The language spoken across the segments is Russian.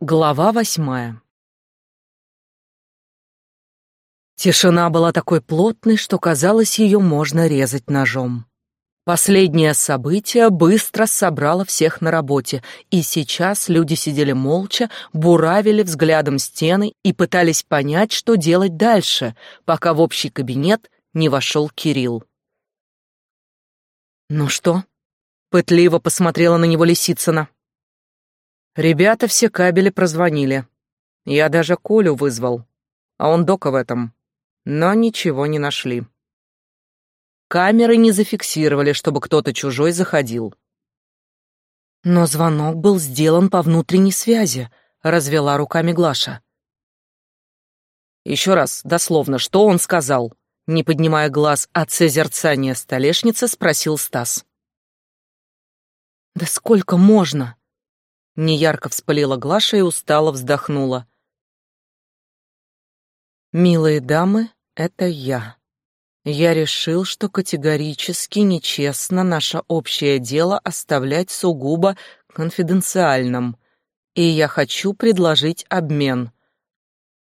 Глава восьмая Тишина была такой плотной, что казалось, ее можно резать ножом. Последнее событие быстро собрало всех на работе, и сейчас люди сидели молча, буравили взглядом стены и пытались понять, что делать дальше, пока в общий кабинет не вошел Кирилл. «Ну что?» — пытливо посмотрела на него Лисицына. Ребята все кабели прозвонили. Я даже Колю вызвал, а он дока в этом. Но ничего не нашли. Камеры не зафиксировали, чтобы кто-то чужой заходил. Но звонок был сделан по внутренней связи, развела руками Глаша. Еще раз, дословно, что он сказал? Не поднимая глаз от созерцания столешницы, спросил Стас. «Да сколько можно?» Неярко вспылила Глаша и устало вздохнула. «Милые дамы, это я. Я решил, что категорически нечестно наше общее дело оставлять сугубо конфиденциальным, и я хочу предложить обмен.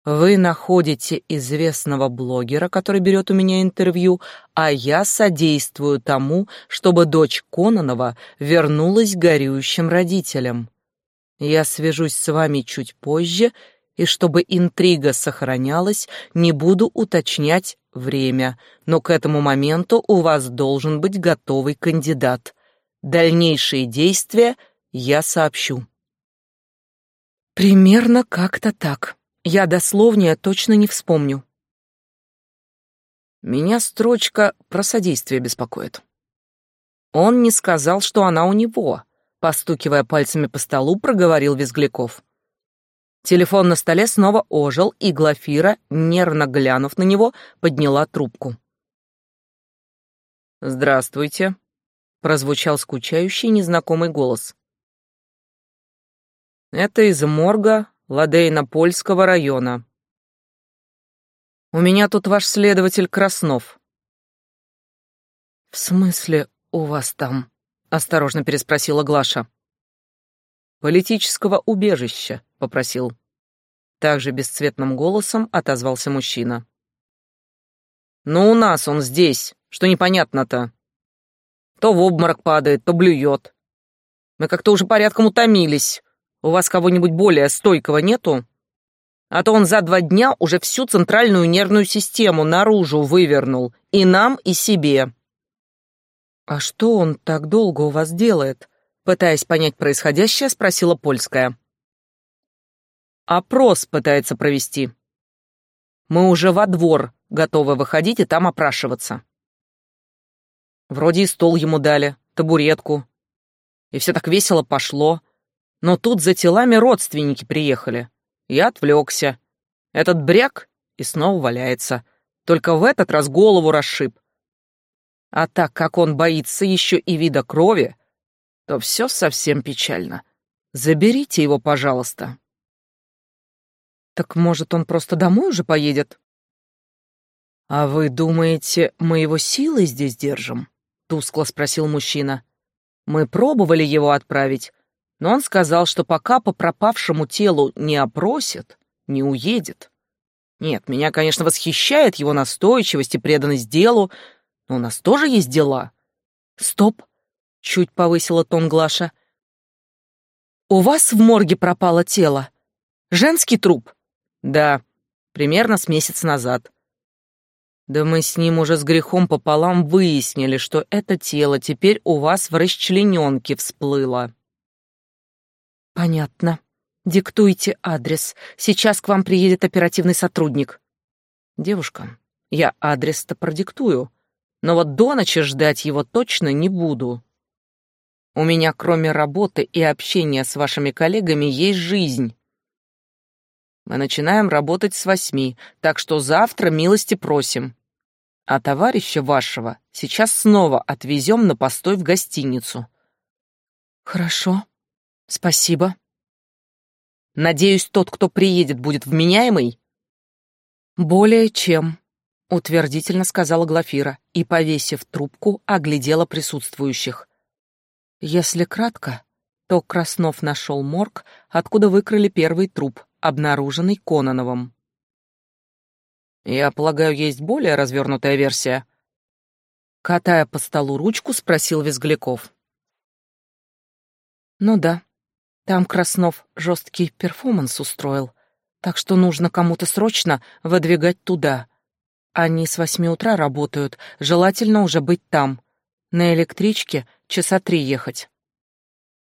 Вы находите известного блогера, который берет у меня интервью, а я содействую тому, чтобы дочь Кононова вернулась горюющим родителям. Я свяжусь с вами чуть позже, и чтобы интрига сохранялась, не буду уточнять время, но к этому моменту у вас должен быть готовый кандидат. Дальнейшие действия я сообщу. Примерно как-то так. Я дословнее точно не вспомню. Меня строчка про содействие беспокоит. Он не сказал, что она у него, Постукивая пальцами по столу, проговорил Визгляков. Телефон на столе снова ожил, и Глафира, нервно глянув на него, подняла трубку. «Здравствуйте», — прозвучал скучающий незнакомый голос. «Это из морга Ладейно-Польского района. У меня тут ваш следователь Краснов». «В смысле у вас там?» — осторожно переспросила Глаша. «Политического убежища», — попросил. Также бесцветным голосом отозвался мужчина. «Ну, у нас он здесь, что непонятно-то. То в обморок падает, то блюет. Мы как-то уже порядком утомились. У вас кого-нибудь более стойкого нету? А то он за два дня уже всю центральную нервную систему наружу вывернул. И нам, и себе. «А что он так долго у вас делает?» Пытаясь понять происходящее, спросила Польская. «Опрос пытается провести. Мы уже во двор готовы выходить и там опрашиваться. Вроде и стол ему дали, табуретку. И все так весело пошло. Но тут за телами родственники приехали. Я отвлекся. Этот бряк и снова валяется. Только в этот раз голову расшиб. А так как он боится еще и вида крови, то все совсем печально. Заберите его, пожалуйста. Так может, он просто домой уже поедет? А вы думаете, мы его силой здесь держим? Тускло спросил мужчина. Мы пробовали его отправить, но он сказал, что пока по пропавшему телу не опросят, не уедет. Нет, меня, конечно, восхищает его настойчивость и преданность делу, у нас тоже есть дела. Стоп, чуть повысила тон Глаша. У вас в морге пропало тело. Женский труп? Да, примерно с месяц назад. Да мы с ним уже с грехом пополам выяснили, что это тело теперь у вас в расчлененке всплыло. Понятно. Диктуйте адрес. Сейчас к вам приедет оперативный сотрудник. Девушка, я адрес-то продиктую но вот до ночи ждать его точно не буду. У меня кроме работы и общения с вашими коллегами есть жизнь. Мы начинаем работать с восьми, так что завтра милости просим. А товарища вашего сейчас снова отвезем на постой в гостиницу. Хорошо, спасибо. Надеюсь, тот, кто приедет, будет вменяемый? Более чем утвердительно сказала Глафира и, повесив трубку, оглядела присутствующих. Если кратко, то Краснов нашел морг, откуда выкрали первый труп, обнаруженный Кононовым. «Я полагаю, есть более развернутая версия?» Катая по столу ручку, спросил Визгляков. «Ну да, там Краснов жесткий перформанс устроил, так что нужно кому-то срочно выдвигать туда. Они с восьми утра работают, желательно уже быть там. На электричке часа три ехать».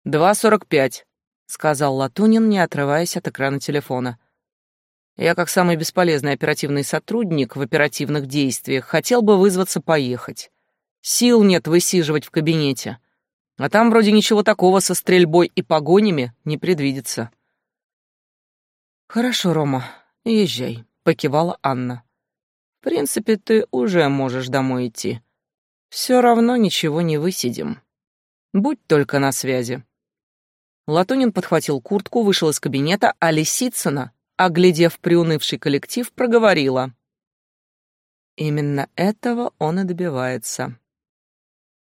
«Два сорок пять», — сказал Латунин, не отрываясь от экрана телефона. «Я, как самый бесполезный оперативный сотрудник в оперативных действиях, хотел бы вызваться поехать. Сил нет высиживать в кабинете. А там вроде ничего такого со стрельбой и погонями не предвидится». «Хорошо, Рома, езжай», — покивала Анна. «В принципе, ты уже можешь домой идти. Все равно ничего не высидим. Будь только на связи». Латунин подхватил куртку, вышел из кабинета, а Лисицына, оглядев приунывший коллектив, проговорила. Именно этого он и добивается.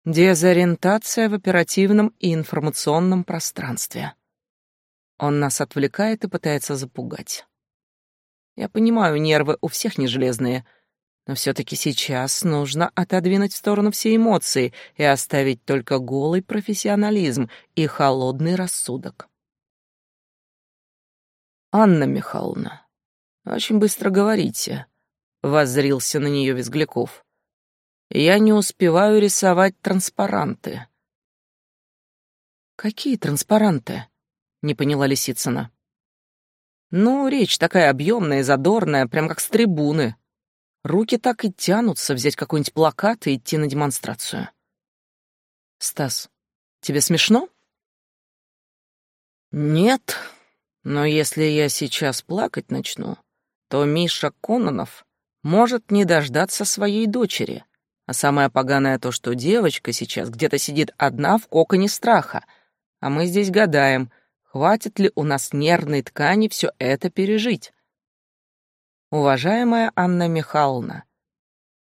Дезориентация в оперативном и информационном пространстве. Он нас отвлекает и пытается запугать. Я понимаю, нервы у всех не железные — но все-таки сейчас нужно отодвинуть в сторону все эмоции и оставить только голый профессионализм и холодный рассудок. «Анна Михайловна, очень быстро говорите», — воззрился на нее Визгляков. «Я не успеваю рисовать транспаранты». «Какие транспаранты?» — не поняла Лисицына. «Ну, речь такая объемная, задорная, прям как с трибуны», Руки так и тянутся взять какой-нибудь плакат и идти на демонстрацию. Стас, тебе смешно? Нет, но если я сейчас плакать начну, то Миша Кононов может не дождаться своей дочери. А самое поганое то, что девочка сейчас где-то сидит одна в коконе страха, а мы здесь гадаем, хватит ли у нас нервной ткани все это пережить. Уважаемая Анна Михайловна,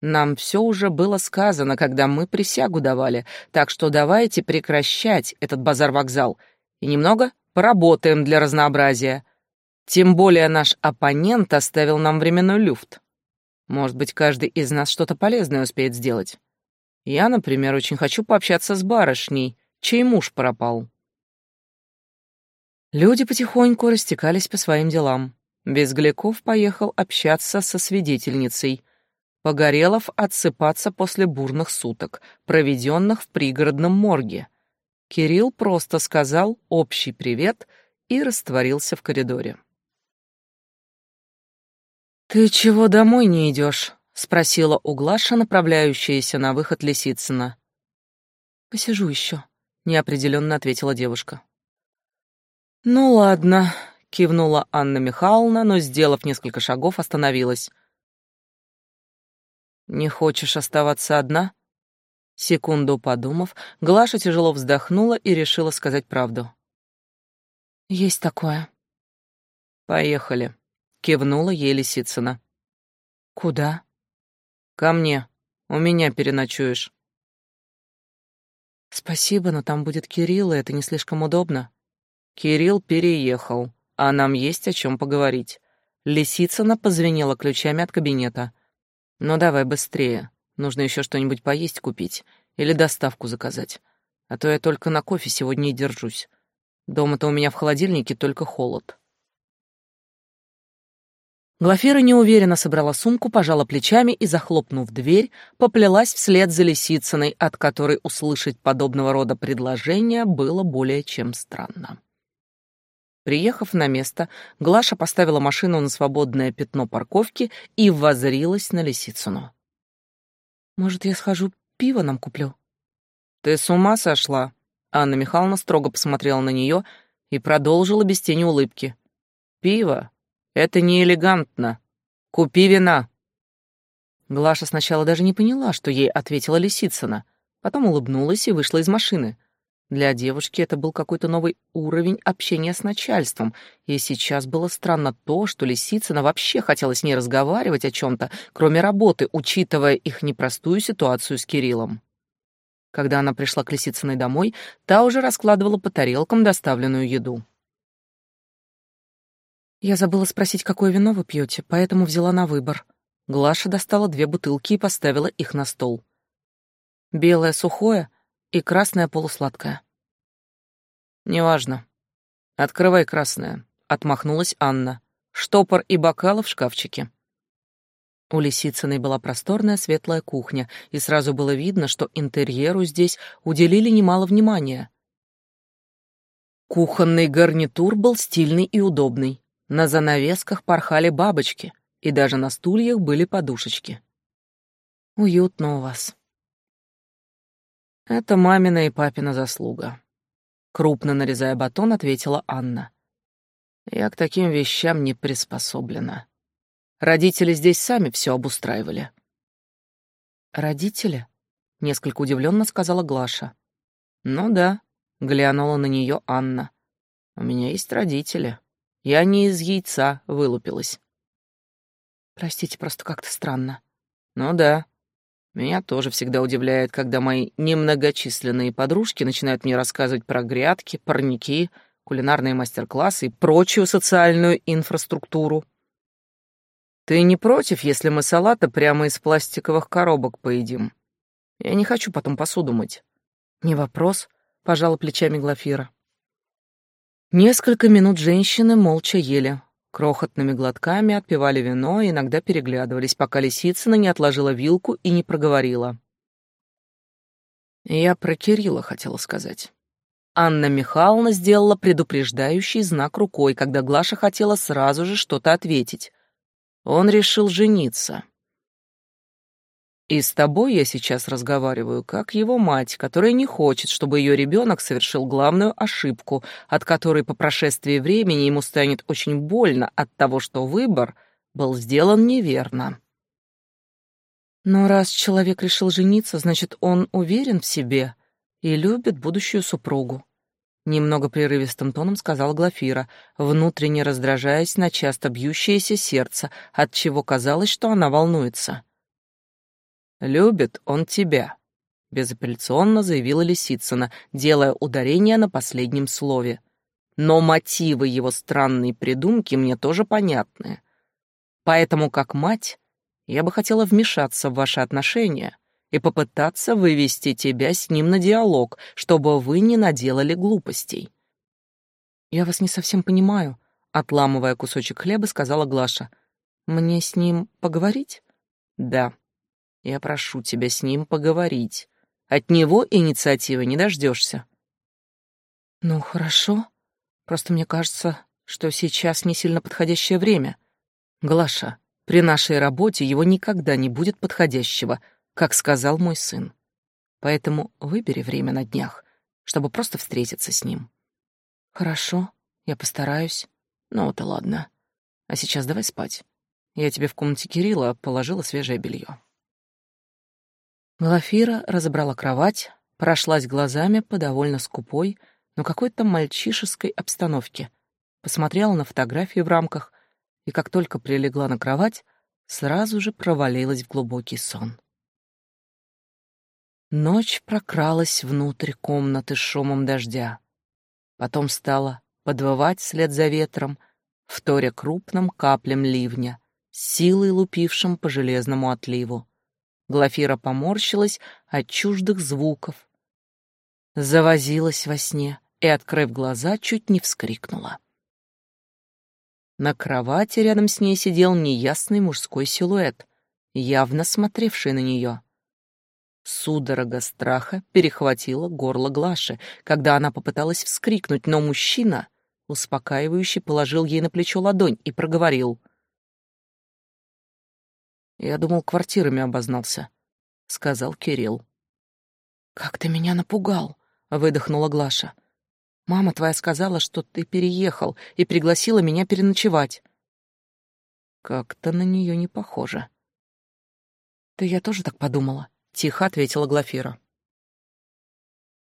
нам все уже было сказано, когда мы присягу давали, так что давайте прекращать этот базар-вокзал и немного поработаем для разнообразия. Тем более наш оппонент оставил нам временной люфт. Может быть, каждый из нас что-то полезное успеет сделать. Я, например, очень хочу пообщаться с барышней, чей муж пропал. Люди потихоньку растекались по своим делам. Безгляков поехал общаться со свидетельницей. Погорелов отсыпаться после бурных суток, проведенных в пригородном морге. Кирилл просто сказал общий привет и растворился в коридоре. «Ты чего домой не идешь?» — спросила Углаша, направляющаяся на выход Лисицына. «Посижу еще», — неопределенно ответила девушка. «Ну ладно», кивнула Анна Михайловна, но, сделав несколько шагов, остановилась. «Не хочешь оставаться одна?» Секунду подумав, Глаша тяжело вздохнула и решила сказать правду. «Есть такое». «Поехали», — кивнула ей Лисицына. «Куда?» «Ко мне. У меня переночуешь». «Спасибо, но там будет Кирилл, и это не слишком удобно». «Кирилл переехал а нам есть о чем поговорить. Лисицына позвенела ключами от кабинета. «Ну давай быстрее, нужно еще что-нибудь поесть купить или доставку заказать, а то я только на кофе сегодня и держусь. Дома-то у меня в холодильнике только холод». Глафира неуверенно собрала сумку, пожала плечами и, захлопнув дверь, поплелась вслед за Лисицыной, от которой услышать подобного рода предложения было более чем странно. Приехав на место, Глаша поставила машину на свободное пятно парковки и воззрилась на Лисицыну. «Может, я схожу, пиво нам куплю?» «Ты с ума сошла?» Анна Михайловна строго посмотрела на нее и продолжила без тени улыбки. «Пиво? Это не элегантно. Купи вина». Глаша сначала даже не поняла, что ей ответила Лисицына, потом улыбнулась и вышла из машины. Для девушки это был какой-то новый уровень общения с начальством, и сейчас было странно то, что Лисицына вообще хотела с ней разговаривать о чем-то, кроме работы, учитывая их непростую ситуацию с Кириллом. Когда она пришла к Лисицыной домой, та уже раскладывала по тарелкам доставленную еду. «Я забыла спросить, какое вино вы пьете, поэтому взяла на выбор». Глаша достала две бутылки и поставила их на стол. Белое сухое и красное полусладкое. «Неважно. Открывай красное», — отмахнулась Анна. «Штопор и бокалы в шкафчике». У Лисицыной была просторная светлая кухня, и сразу было видно, что интерьеру здесь уделили немало внимания. Кухонный гарнитур был стильный и удобный. На занавесках порхали бабочки, и даже на стульях были подушечки. «Уютно у вас». «Это мамина и папина заслуга», — крупно нарезая батон, ответила Анна. «Я к таким вещам не приспособлена». Родители здесь сами все обустраивали. Родители? Несколько удивленно сказала Глаша. Ну да, глянула на нее Анна. У меня есть родители. Я не из яйца вылупилась. Простите, просто как-то странно. Ну да. Меня тоже всегда удивляет, когда мои немногочисленные подружки начинают мне рассказывать про грядки, парники, кулинарные мастер-классы и прочую социальную инфраструктуру. Ты не против, если мы салата прямо из пластиковых коробок поедим? Я не хочу потом посуду мыть. Не вопрос, пожала плечами Глафира. Несколько минут женщины молча ели. Крохотными глотками отпивали вино и иногда переглядывались, пока Лисицына не отложила вилку и не проговорила. Я про Кирилла хотела сказать. Анна Михайловна сделала предупреждающий знак рукой, когда Глаша хотела сразу же что-то ответить. Он решил жениться. И с тобой я сейчас разговариваю, как его мать, которая не хочет, чтобы ее ребенок совершил главную ошибку, от которой по прошествии времени ему станет очень больно от того, что выбор был сделан неверно. Но раз человек решил жениться, значит, он уверен в себе и любит будущую супругу. Немного прерывистым тоном сказала Глафира, внутренне раздражаясь на часто бьющееся сердце, от чего казалось, что она волнуется. «Любит он тебя», — безапелляционно заявила Лисицына, делая ударение на последнем слове. «Но мотивы его странной придумки мне тоже понятны. Поэтому, как мать, я бы хотела вмешаться в ваши отношения» и попытаться вывести тебя с ним на диалог, чтобы вы не наделали глупостей. Я вас не совсем понимаю, отламывая кусочек хлеба, сказала Глаша. Мне с ним поговорить? Да. Я прошу тебя с ним поговорить. От него инициативы не дождешься. Ну, хорошо. Просто мне кажется, что сейчас не сильно подходящее время. Глаша, при нашей работе его никогда не будет подходящего — как сказал мой сын. Поэтому выбери время на днях, чтобы просто встретиться с ним. Хорошо, я постараюсь. Ну вот и ладно. А сейчас давай спать. Я тебе в комнате Кирилла положила свежее белье. Глафира разобрала кровать, прошлась глазами по довольно скупой, но какой-то мальчишеской обстановке, посмотрела на фотографии в рамках и, как только прилегла на кровать, сразу же провалилась в глубокий сон. Ночь прокралась внутрь комнаты шумом дождя. Потом стала подвывать вслед за ветром, вторя крупным каплям ливня, силой лупившим по железному отливу. Глафира поморщилась от чуждых звуков, завозилась во сне и, открыв глаза, чуть не вскрикнула. На кровати рядом с ней сидел неясный мужской силуэт, явно смотревший на нее. Судорога страха перехватила горло Глаши, когда она попыталась вскрикнуть, но мужчина, успокаивающе положил ей на плечо ладонь и проговорил. «Я думал, квартирами обознался», — сказал Кирилл. «Как ты меня напугал!» — выдохнула Глаша. «Мама твоя сказала, что ты переехал и пригласила меня переночевать». Как-то на нее не похоже. «Да я тоже так подумала», тихо ответила Глафира.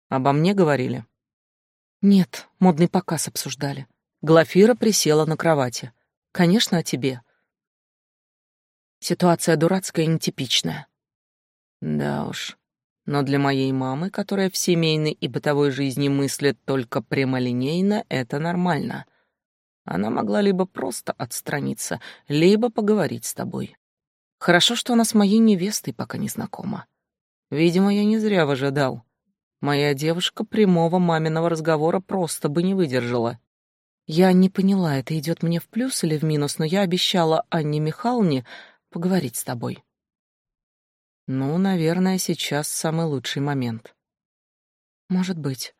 Обо мне говорили? Нет, модный показ обсуждали. Глафира присела на кровати. Конечно, о тебе. Ситуация дурацкая и нетипичная. Да уж. Но для моей мамы, которая в семейной и бытовой жизни мыслит только прямолинейно, это нормально. Она могла либо просто отстраниться, либо поговорить с тобой. Хорошо, что она с моей невестой пока не знакома. Видимо, я не зря выжидал. Моя девушка прямого маминого разговора просто бы не выдержала. Я не поняла, это идет мне в плюс или в минус, но я обещала Анне Михайловне поговорить с тобой. Ну, наверное, сейчас самый лучший момент. Может быть.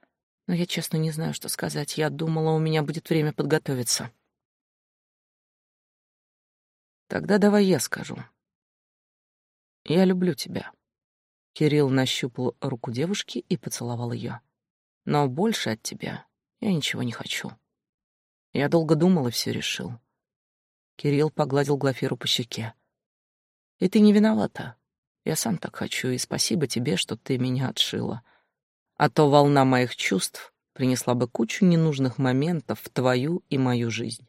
Но я честно не знаю, что сказать. Я думала, у меня будет время подготовиться. Тогда давай я скажу. Я люблю тебя. Кирилл нащупал руку девушки и поцеловал ее. Но больше от тебя я ничего не хочу. Я долго думал и все решил. Кирилл погладил Глафиру по щеке. И ты не виновата. Я сам так хочу, и спасибо тебе, что ты меня отшила. А то волна моих чувств принесла бы кучу ненужных моментов в твою и мою жизнь.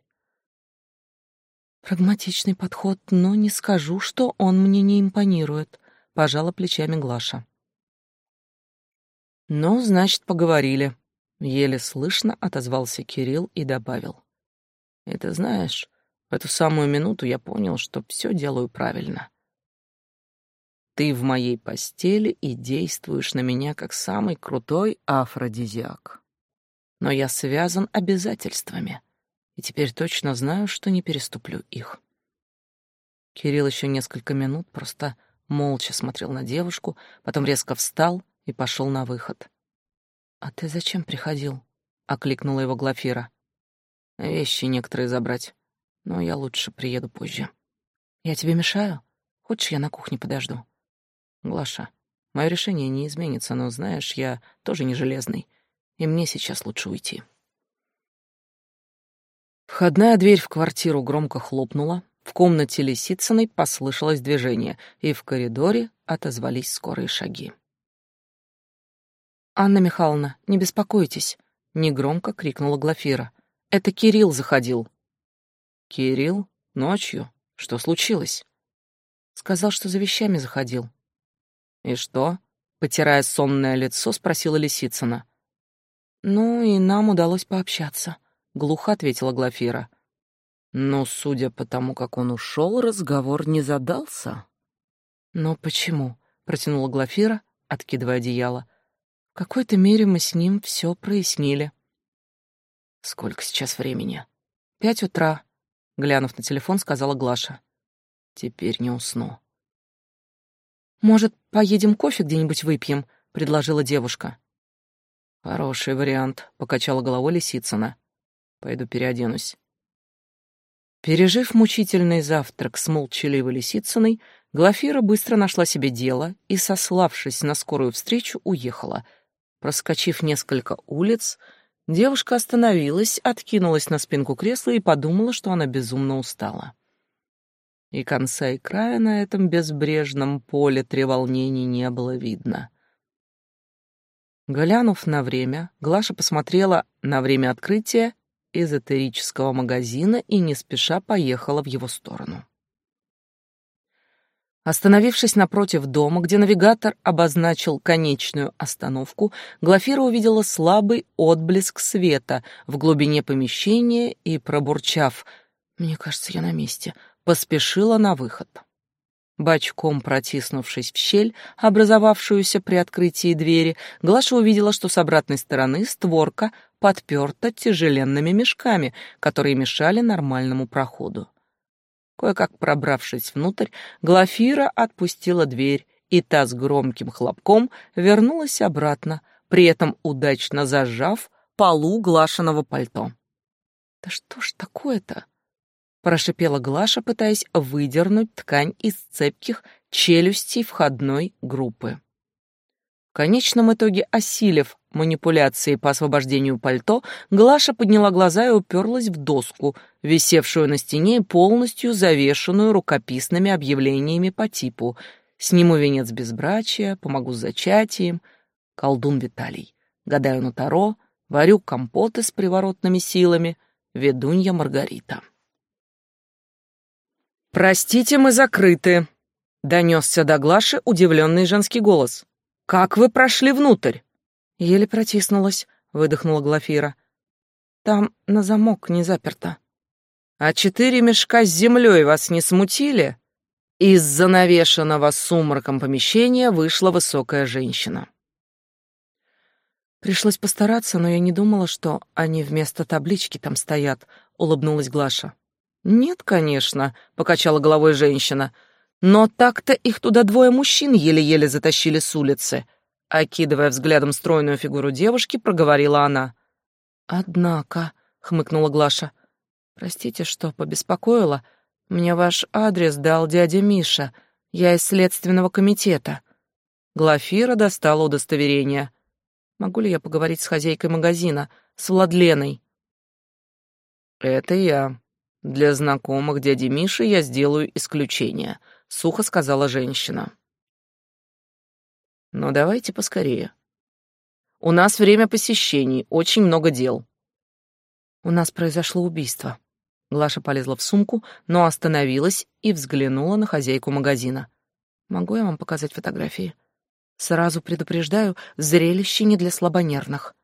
Прагматичный подход, но не скажу, что он мне не импонирует, пожала плечами Глаша. Ну, значит, поговорили. Еле слышно отозвался Кирилл и добавил. Это знаешь, в эту самую минуту я понял, что все делаю правильно. Ты в моей постели и действуешь на меня как самый крутой афродизиак. Но я связан обязательствами, и теперь точно знаю, что не переступлю их. Кирилл еще несколько минут просто молча смотрел на девушку, потом резко встал и пошел на выход. «А ты зачем приходил?» — окликнула его Глафира. «Вещи некоторые забрать, но я лучше приеду позже». «Я тебе мешаю? Хочешь, я на кухне подожду?» Глаша, мое решение не изменится, но, знаешь, я тоже не железный, и мне сейчас лучше уйти. Входная дверь в квартиру громко хлопнула, в комнате Лисицыной послышалось движение, и в коридоре отозвались скорые шаги. «Анна Михайловна, не беспокойтесь!» — негромко крикнула Глафира. «Это Кирилл заходил». «Кирилл? Ночью? Что случилось?» «Сказал, что за вещами заходил. «И что?» — потирая сонное лицо, спросила Лисицына. «Ну, и нам удалось пообщаться», — глухо ответила Глафира. «Но, судя по тому, как он ушел, разговор не задался». «Но почему?» — протянула Глафира, откидывая одеяло. «В какой-то мере мы с ним все прояснили». «Сколько сейчас времени?» «Пять утра», — глянув на телефон, сказала Глаша. «Теперь не усну». «Может, поедем кофе где-нибудь выпьем?» — предложила девушка. «Хороший вариант», — покачала головой Лисицына. «Пойду переоденусь». Пережив мучительный завтрак с молчаливой Лисицыной, Глафира быстро нашла себе дело и, сославшись на скорую встречу, уехала. Проскочив несколько улиц, девушка остановилась, откинулась на спинку кресла и подумала, что она безумно устала и конца и края на этом безбрежном поле треволнений не было видно. Глянув на время, Глаша посмотрела на время открытия эзотерического магазина и не спеша поехала в его сторону. Остановившись напротив дома, где навигатор обозначил конечную остановку, Глафира увидела слабый отблеск света в глубине помещения и, пробурчав «Мне кажется, я на месте», поспешила на выход. Бочком протиснувшись в щель, образовавшуюся при открытии двери, Глаша увидела, что с обратной стороны створка подперта тяжеленными мешками, которые мешали нормальному проходу. Кое-как пробравшись внутрь, Глафира отпустила дверь, и та с громким хлопком вернулась обратно, при этом удачно зажав полу глашеного пальто. «Да что ж такое-то?» Прошипела Глаша, пытаясь выдернуть ткань из цепких челюстей входной группы. В конечном итоге, осилив манипуляции по освобождению пальто, Глаша подняла глаза и уперлась в доску, висевшую на стене и полностью завешенную рукописными объявлениями по типу «Сниму венец безбрачия», «Помогу с зачатием», «Колдун Виталий», «Гадаю на Таро», «Варю компоты с приворотными силами», «Ведунья Маргарита». «Простите, мы закрыты», — донесся до Глаши удивленный женский голос. Как вы прошли внутрь?» Еле протиснулась, выдохнула Глафира. Там на замок не заперто. А четыре мешка с землей вас не смутили? Из занавешенного сумраком помещения вышла высокая женщина. Пришлось постараться, но я не думала, что они вместо таблички там стоят, улыбнулась Глаша. Нет, конечно, покачала головой женщина. Но так-то их туда двое мужчин еле-еле затащили с улицы. Окидывая взглядом стройную фигуру девушки, проговорила она. «Однако», — хмыкнула Глаша, — «простите, что побеспокоила. Мне ваш адрес дал дядя Миша. Я из следственного комитета». Глафира достала удостоверение. «Могу ли я поговорить с хозяйкой магазина, с Владленой?» «Это я. Для знакомых дяди Миши я сделаю исключение», — сухо сказала женщина. «Но давайте поскорее. У нас время посещений, очень много дел». «У нас произошло убийство». Глаша полезла в сумку, но остановилась и взглянула на хозяйку магазина. «Могу я вам показать фотографии?» «Сразу предупреждаю, зрелище не для слабонервных».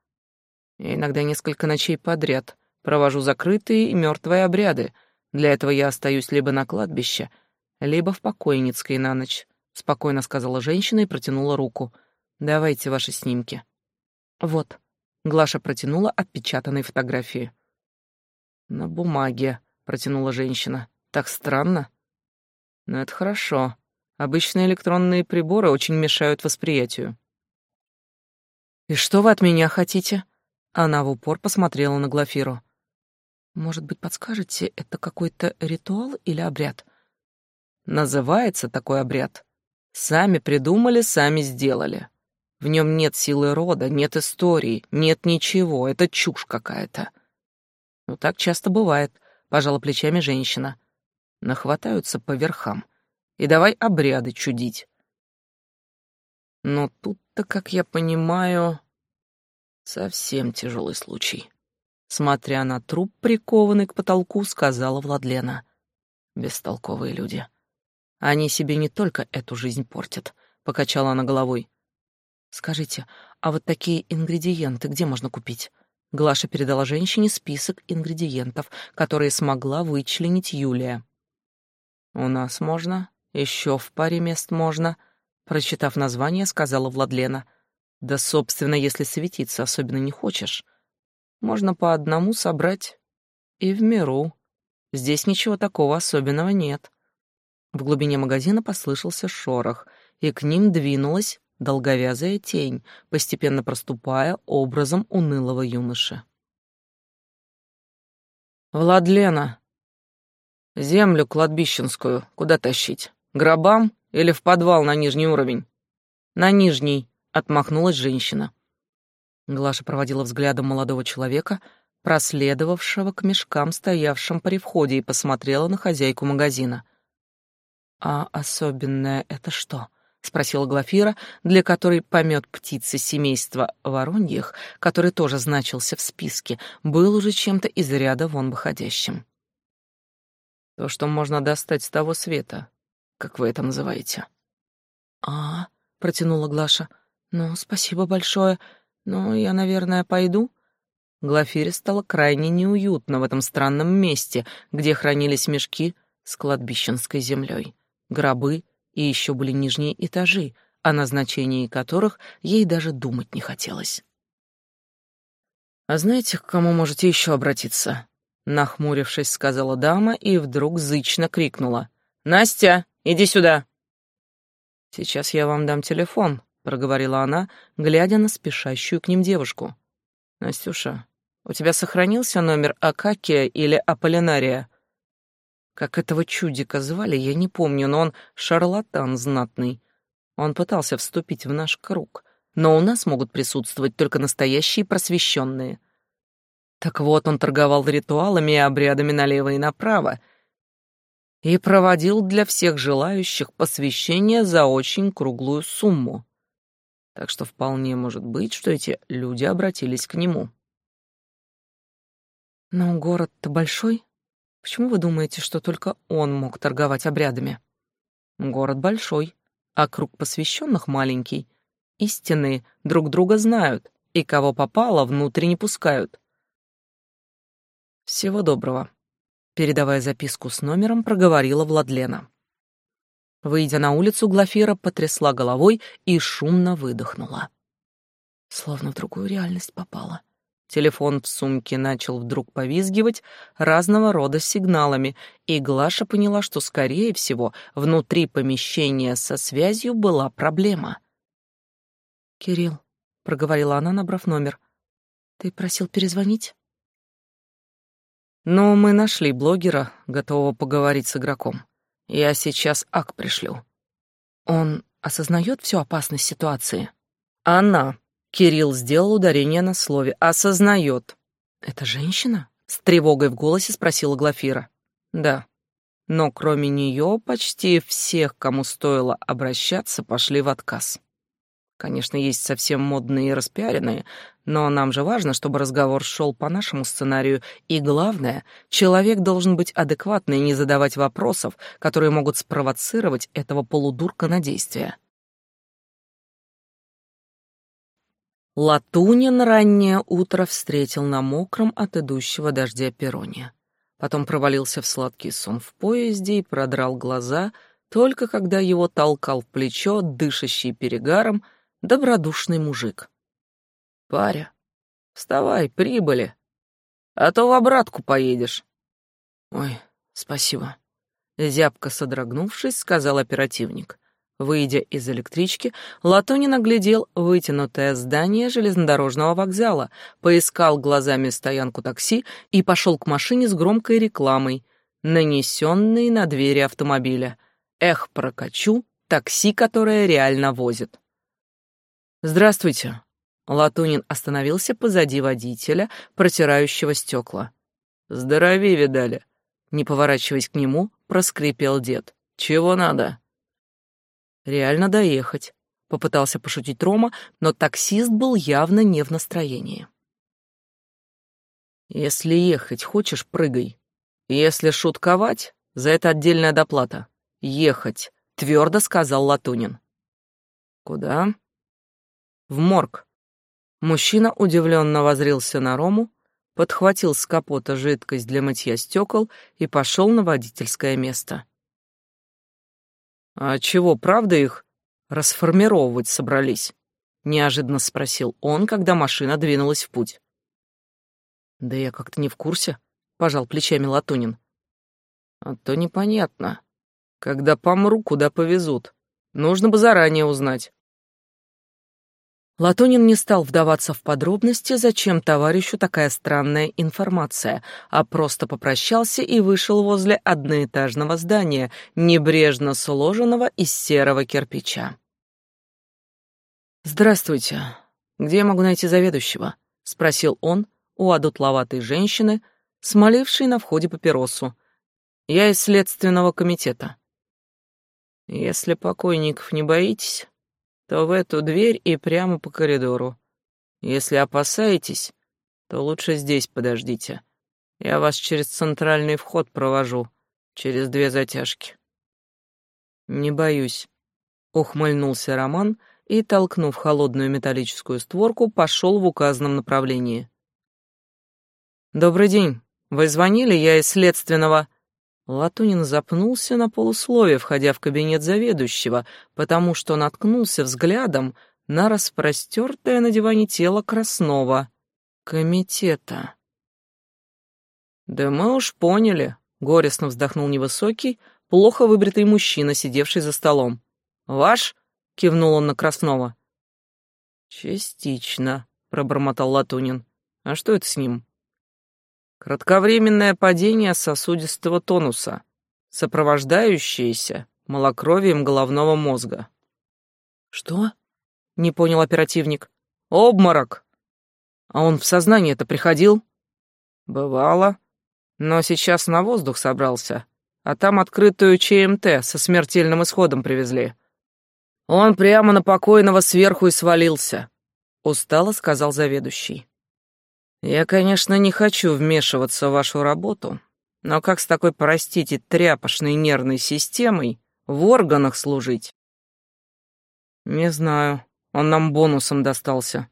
Иногда несколько ночей подряд провожу закрытые и мертвые обряды. Для этого я остаюсь либо на кладбище, либо в покойницкой на ночь», — спокойно сказала женщина и протянула руку. «Давайте ваши снимки». «Вот», — Глаша протянула отпечатанные фотографии. «На бумаге», — протянула женщина. «Так странно». «Но это хорошо. Обычные электронные приборы очень мешают восприятию». «И что вы от меня хотите?» Она в упор посмотрела на Глафиру. «Может быть, подскажете, это какой-то ритуал или обряд?» «Называется такой обряд. Сами придумали, сами сделали. В нем нет силы рода, нет истории, нет ничего, это чушь какая-то». Ну, так часто бывает, пожала плечами женщина. Нахватаются по верхам. И давай обряды чудить. Но тут-то, как я понимаю, совсем тяжелый случай. Смотря на труп, прикованный к потолку, сказала Владлена. Бестолковые люди. Они себе не только эту жизнь портят, покачала она головой. Скажите, а вот такие ингредиенты где можно купить? Глаша передала женщине список ингредиентов, которые смогла вычленить Юлия. «У нас можно, еще в паре мест можно», — прочитав название, сказала Владлена. «Да, собственно, если светиться особенно не хочешь, можно по одному собрать и в миру. Здесь ничего такого особенного нет». В глубине магазина послышался шорох, и к ним двинулась долговязая тень, постепенно проступая образом унылого юноши. «Владлена, землю кладбищенскую куда тащить? Гробам или в подвал на нижний уровень?» «На нижний», — отмахнулась женщина. Глаша проводила взглядом молодого человека, проследовавшего к мешкам, стоявшим при входе, и посмотрела на хозяйку магазина. «А особенное это что?» — спросила Глафира, для которой помет птицы семейства Вороньих, который тоже значился в списке, был уже чем-то из ряда вон выходящим. «То, что можно достать с того света, как вы это называете». «А, — протянула Глаша, — ну, спасибо большое, но я, наверное, пойду». Глафире стало крайне неуютно в этом странном месте, где хранились мешки с кладбищенской землей, гробы и еще были нижние этажи, о назначении которых ей даже думать не хотелось. «А знаете, к кому можете еще обратиться?» Нахмурившись, сказала дама и вдруг зычно крикнула. «Настя, иди сюда!» «Сейчас я вам дам телефон», — проговорила она, глядя на спешащую к ним девушку. «Настюша, у тебя сохранился номер Акакия или Аполлинария?» Как этого чудика звали, я не помню, но он шарлатан знатный. Он пытался вступить в наш круг, но у нас могут присутствовать только настоящие просвещенные. Так вот, он торговал ритуалами и обрядами налево и направо и проводил для всех желающих посвящение за очень круглую сумму. Так что вполне может быть, что эти люди обратились к нему. «Но город-то большой?» Почему вы думаете, что только он мог торговать обрядами? Город большой, а круг посвященных маленький. истинные, друг друга знают, и кого попало, внутрь не пускают. Всего доброго. Передавая записку с номером, проговорила Владлена. Выйдя на улицу, Глафира потрясла головой и шумно выдохнула. Словно в другую реальность попала. Телефон в сумке начал вдруг повизгивать разного рода сигналами, и Глаша поняла, что, скорее всего, внутри помещения со связью была проблема. «Кирилл», — проговорила она, набрав номер, — «ты просил перезвонить?» «Но мы нашли блогера, готового поговорить с игроком. Я сейчас ак пришлю». «Он осознает всю опасность ситуации?» «Она», Кирилл сделал ударение на слове. «Осознает». «Это женщина?» — с тревогой в голосе спросила Глафира. «Да. Но кроме нее почти всех, кому стоило обращаться, пошли в отказ. Конечно, есть совсем модные и распиаренные, но нам же важно, чтобы разговор шел по нашему сценарию, и главное, человек должен быть адекватный и не задавать вопросов, которые могут спровоцировать этого полудурка на действие. Латунин раннее утро встретил на мокром от идущего дождя перроне. Потом провалился в сладкий сон в поезде и продрал глаза, только когда его толкал в плечо, дышащий перегаром, добродушный мужик. «Паря, вставай, прибыли, а то в обратку поедешь». «Ой, спасибо», — зябко содрогнувшись, сказал оперативник. Выйдя из электрички, Латунин оглядел вытянутое здание железнодорожного вокзала, поискал глазами стоянку такси и пошел к машине с громкой рекламой, нанесенной на двери автомобиля. «Эх, прокачу, такси, которое реально возит». «Здравствуйте». Латунин остановился позади водителя, протирающего стекла. «Здорови, видали?» Не поворачиваясь к нему, проскрипел дед. «Чего надо?» реально доехать», — попытался пошутить Рома, но таксист был явно не в настроении. «Если ехать хочешь, прыгай. Если шутковать, за это отдельная доплата. Ехать», — твердо сказал Латунин. «Куда?» «В морг». Мужчина удивленно возрился на Рому, подхватил с капота жидкость для мытья стекол и пошел на водительское место. «А чего, правда их расформировывать собрались?» — неожиданно спросил он, когда машина двинулась в путь. «Да я как-то не в курсе», — пожал плечами Латунин. «А то непонятно. Когда помру, куда повезут. Нужно бы заранее узнать». Латунин не стал вдаваться в подробности, зачем товарищу такая странная информация, а просто попрощался и вышел возле одноэтажного здания, небрежно сложенного из серого кирпича. «Здравствуйте. Где я могу найти заведующего?» — спросил он у одутловатой женщины, смолившей на входе папиросу. «Я из следственного комитета». «Если покойников не боитесь, то в эту дверь и прямо по коридору. Если опасаетесь, то лучше здесь подождите. Я вас через центральный вход провожу, через две затяжки. Не боюсь, ухмыльнулся Роман и, толкнув холодную металлическую створку, пошел в указанном направлении. Добрый день. Вы звонили, я из следственного Латунин запнулся на полуслове, входя в кабинет заведующего, потому что наткнулся взглядом на распростертое на диване тело Краснова. Комитета. «Да мы уж поняли», — горестно вздохнул невысокий, плохо выбритый мужчина, сидевший за столом. «Ваш?» — кивнул он на Краснова. «Частично», — пробормотал Латунин. «А что это с ним?» Кратковременное падение сосудистого тонуса, сопровождающееся малокровием головного мозга. «Что?» — не понял оперативник. «Обморок!» «А он в сознание-то приходил?» «Бывало. Но сейчас на воздух собрался, а там открытую ЧМТ со смертельным исходом привезли. Он прямо на покойного сверху и свалился», — устало сказал заведующий. Я, конечно, не хочу вмешиваться в вашу работу, но как с такой, простите, тряпошной нервной системой в органах служить? Не знаю, Он нам бонусом достался.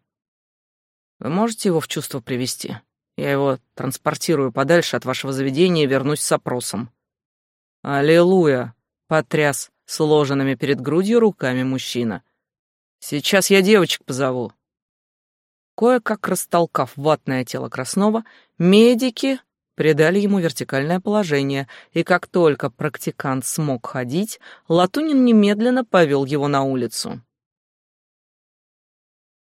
Вы можете его в чувство привести? Я его транспортирую подальше от вашего заведения и вернусь с опросом. Аллилуйя! Потряс сложенными перед грудью руками мужчина. Сейчас я девочек позову. Кое-как растолкав ватное тело Краснова, медики придали ему вертикальное положение, и как только практикант смог ходить, Латунин немедленно повел его на улицу.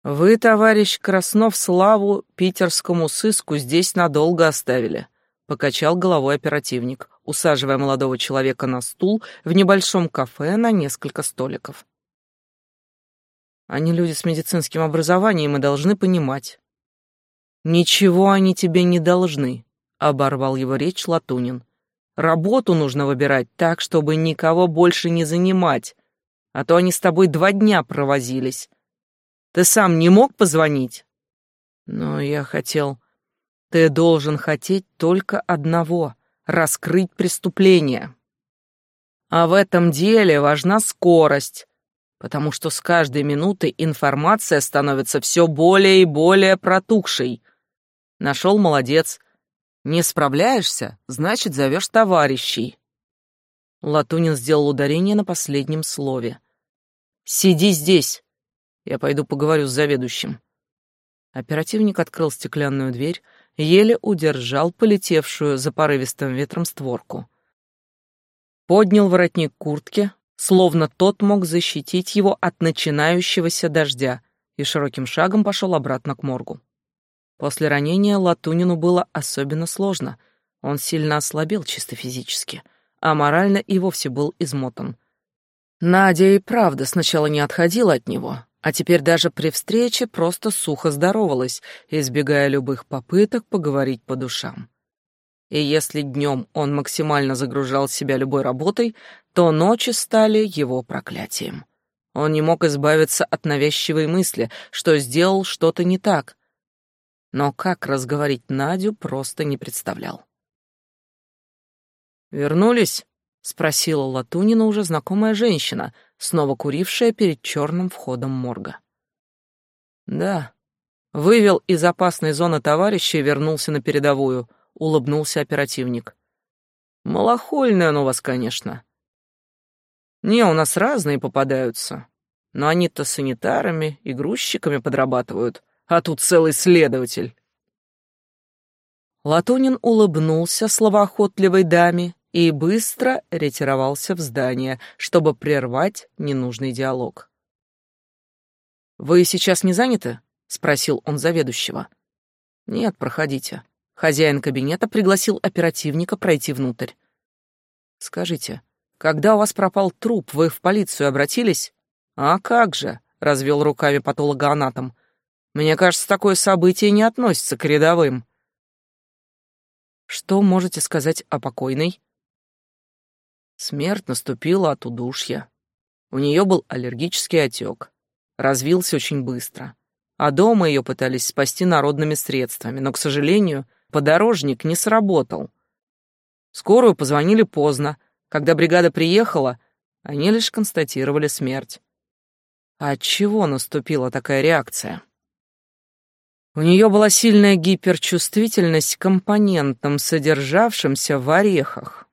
«Вы, товарищ Краснов, славу питерскому сыску здесь надолго оставили», — покачал головой оперативник, усаживая молодого человека на стул в небольшом кафе на несколько столиков. «Они люди с медицинским образованием и должны понимать». «Ничего они тебе не должны», — оборвал его речь Латунин. «Работу нужно выбирать так, чтобы никого больше не занимать, а то они с тобой два дня провозились». Ты сам не мог позвонить? Но я хотел... Ты должен хотеть только одного — раскрыть преступление. А в этом деле важна скорость, потому что с каждой минутой информация становится все более и более протухшей. Нашел молодец. Не справляешься, значит, зовешь товарищей. Латунин сделал ударение на последнем слове. «Сиди здесь. Я пойду поговорю с заведующим. Оперативник открыл стеклянную дверь, еле удержал полетевшую за порывистым ветром створку. Поднял воротник куртки, словно тот мог защитить его от начинающегося дождя, и широким шагом пошел обратно к моргу. После ранения Латунину было особенно сложно. Он сильно ослабел чисто физически, а морально и вовсе был измотан. Надя и правда сначала не отходила от него, а теперь даже при встрече просто сухо здоровалась, избегая любых попыток поговорить по душам. И если днем он максимально загружал себя любой работой, то ночи стали его проклятием. Он не мог избавиться от навязчивой мысли, что сделал что-то не так. Но как разговорить Надю, просто не представлял. «Вернулись?» — спросила Латунина уже знакомая женщина, снова курившая перед черным входом морга. «Да». Вывел из опасной зоны товарища и вернулся на передовую, улыбнулся оперативник. «Малохольный он у вас, конечно. Не, у нас разные попадаются, но они-то санитарами и грузчиками подрабатывают, а тут целый следователь». Латунин улыбнулся словоохотливой даме и быстро ретировался в здание, чтобы прервать ненужный диалог. «Вы сейчас не заняты?» — спросил он заведующего. «Нет, проходите». Хозяин кабинета пригласил оперативника пройти внутрь. «Скажите, когда у вас пропал труп, вы в полицию обратились?» «А как же?» — развел руками патологоанатом. «Мне кажется, такое событие не относится к рядовым». «Что можете сказать о покойной?» Смерть наступила от удушья. У нее был аллергический отек. Развился очень быстро. А дома ее пытались спасти народными средствами, но, к сожалению, подорожник не сработал. Скорую позвонили поздно. Когда бригада приехала, они лишь констатировали смерть. А от чего наступила такая реакция? У нее была сильная гиперчувствительность к компонентам, содержавшимся в орехах.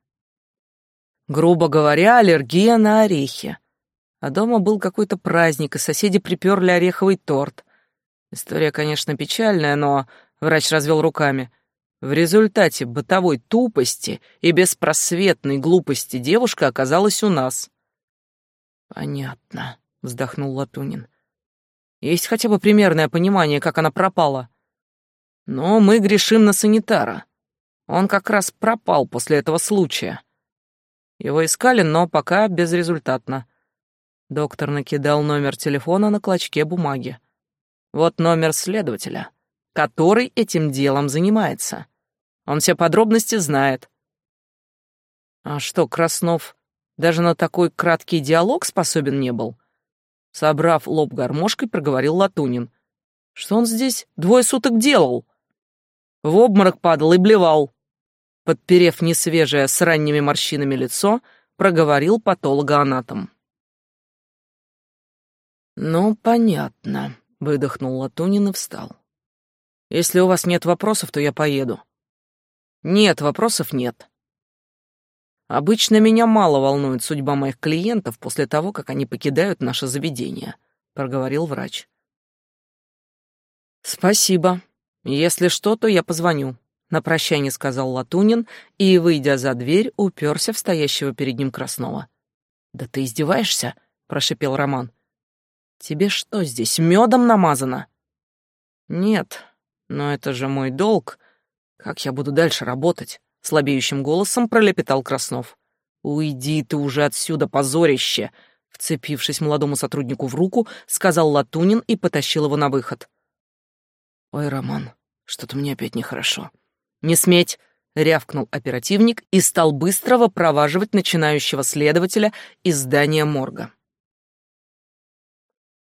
Грубо говоря, аллергия на орехи. А дома был какой-то праздник, и соседи приперли ореховый торт. История, конечно, печальная, но врач развел руками. В результате бытовой тупости и беспросветной глупости девушка оказалась у нас. «Понятно», — вздохнул Латунин. «Есть хотя бы примерное понимание, как она пропала?» «Но мы грешим на санитара. Он как раз пропал после этого случая. Его искали, но пока безрезультатно. Доктор накидал номер телефона на клочке бумаги. Вот номер следователя, который этим делом занимается. Он все подробности знает. А что, Краснов даже на такой краткий диалог способен не был? Собрав лоб гармошкой, проговорил Латунин. Что он здесь двое суток делал? В обморок падал и блевал подперев несвежее с ранними морщинами лицо, проговорил патологоанатом. «Ну, понятно», — выдохнул Латунин и встал. «Если у вас нет вопросов, то я поеду». «Нет, вопросов нет. Обычно меня мало волнует судьба моих клиентов после того, как они покидают наше заведение», — проговорил врач. «Спасибо. Если что, то я позвоню», — на прощание сказал Латунин и, выйдя за дверь, уперся в стоящего перед ним Краснова. «Да ты издеваешься?» — прошипел Роман. Тебе что здесь, медом намазано? Нет, но это же мой долг. Как я буду дальше работать? Слабеющим голосом пролепетал Краснов. Уйди ты уже отсюда, позорище! Вцепившись молодому сотруднику в руку, сказал Латунин и потащил его на выход. Ой, Роман, что-то мне опять нехорошо. Не сметь! рявкнул оперативник и стал быстро выпроваживать начинающего следователя из здания морга.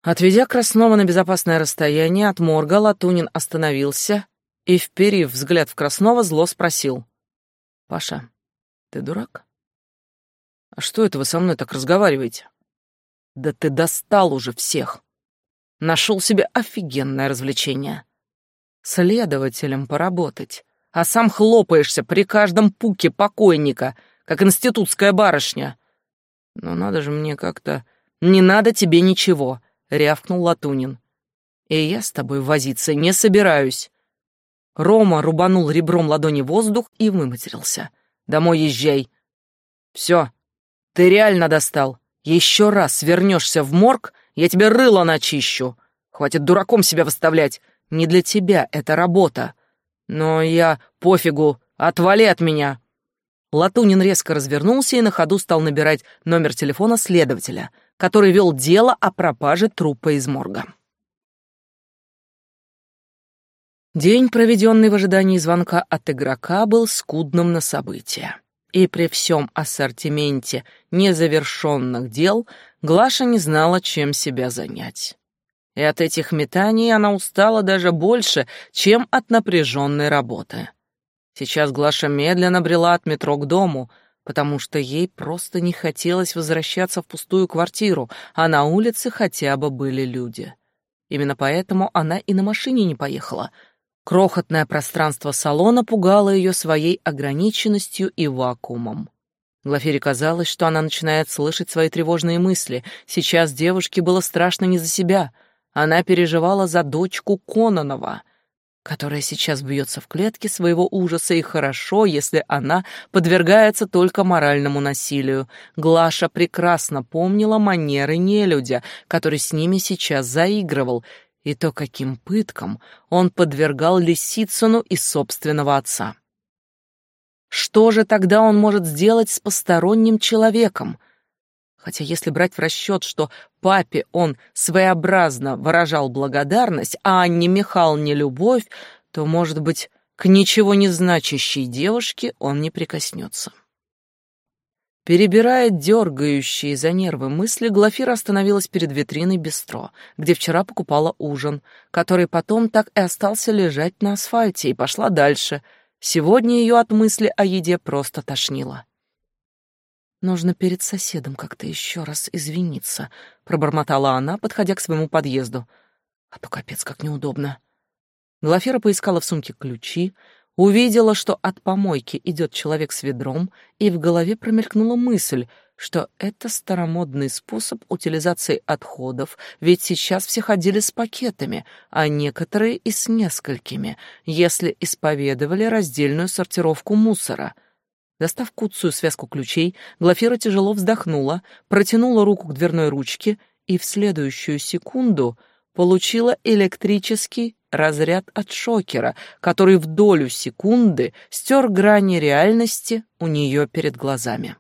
Отведя Краснова на безопасное расстояние от морга, Латунин остановился и, вперив взгляд в Краснова, зло спросил. «Паша, ты дурак? А что это вы со мной так разговариваете? Да ты достал уже всех. Нашел себе офигенное развлечение. Следователем поработать, а сам хлопаешься при каждом пуке покойника, как институтская барышня. Но надо же мне как-то... Не надо тебе ничего» рявкнул Латунин. «И я с тобой возиться не собираюсь». Рома рубанул ребром ладони воздух и выматерился. «Домой езжай». «Все, ты реально достал. Еще раз вернешься в морг, я тебе рыло начищу. Хватит дураком себя выставлять. Не для тебя это работа. Но я пофигу, отвали от меня». Латунин резко развернулся и на ходу стал набирать номер телефона следователя, который вел дело о пропаже трупа из морга. День, проведенный в ожидании звонка от игрока, был скудным на события. И при всем ассортименте незавершенных дел Глаша не знала, чем себя занять. И от этих метаний она устала даже больше, чем от напряженной работы. Сейчас Глаша медленно брела от метро к дому, потому что ей просто не хотелось возвращаться в пустую квартиру, а на улице хотя бы были люди. Именно поэтому она и на машине не поехала. Крохотное пространство салона пугало ее своей ограниченностью и вакуумом. Глафире казалось, что она начинает слышать свои тревожные мысли. Сейчас девушке было страшно не за себя. Она переживала за дочку Кононова — которая сейчас бьется в клетке своего ужаса, и хорошо, если она подвергается только моральному насилию. Глаша прекрасно помнила манеры нелюдя, который с ними сейчас заигрывал, и то, каким пыткам он подвергал Лисицыну и собственного отца. Что же тогда он может сделать с посторонним человеком — Хотя если брать в расчет, что папе он своеобразно выражал благодарность, а Анне Михал не любовь, то, может быть, к ничего не значащей девушке он не прикоснется. Перебирая дергающие за нервы мысли, Глафира остановилась перед витриной бистро, где вчера покупала ужин, который потом так и остался лежать на асфальте, и пошла дальше. Сегодня ее от мысли о еде просто тошнило. Нужно перед соседом как-то еще раз извиниться, пробормотала она, подходя к своему подъезду. А то капец как неудобно. Глафира поискала в сумке ключи, увидела, что от помойки идет человек с ведром, и в голове промелькнула мысль, что это старомодный способ утилизации отходов, ведь сейчас все ходили с пакетами, а некоторые и с несколькими, если исповедовали раздельную сортировку мусора — Достав куцую связку ключей, Глафира тяжело вздохнула, протянула руку к дверной ручке и в следующую секунду получила электрический разряд от шокера, который в долю секунды стер грани реальности у нее перед глазами.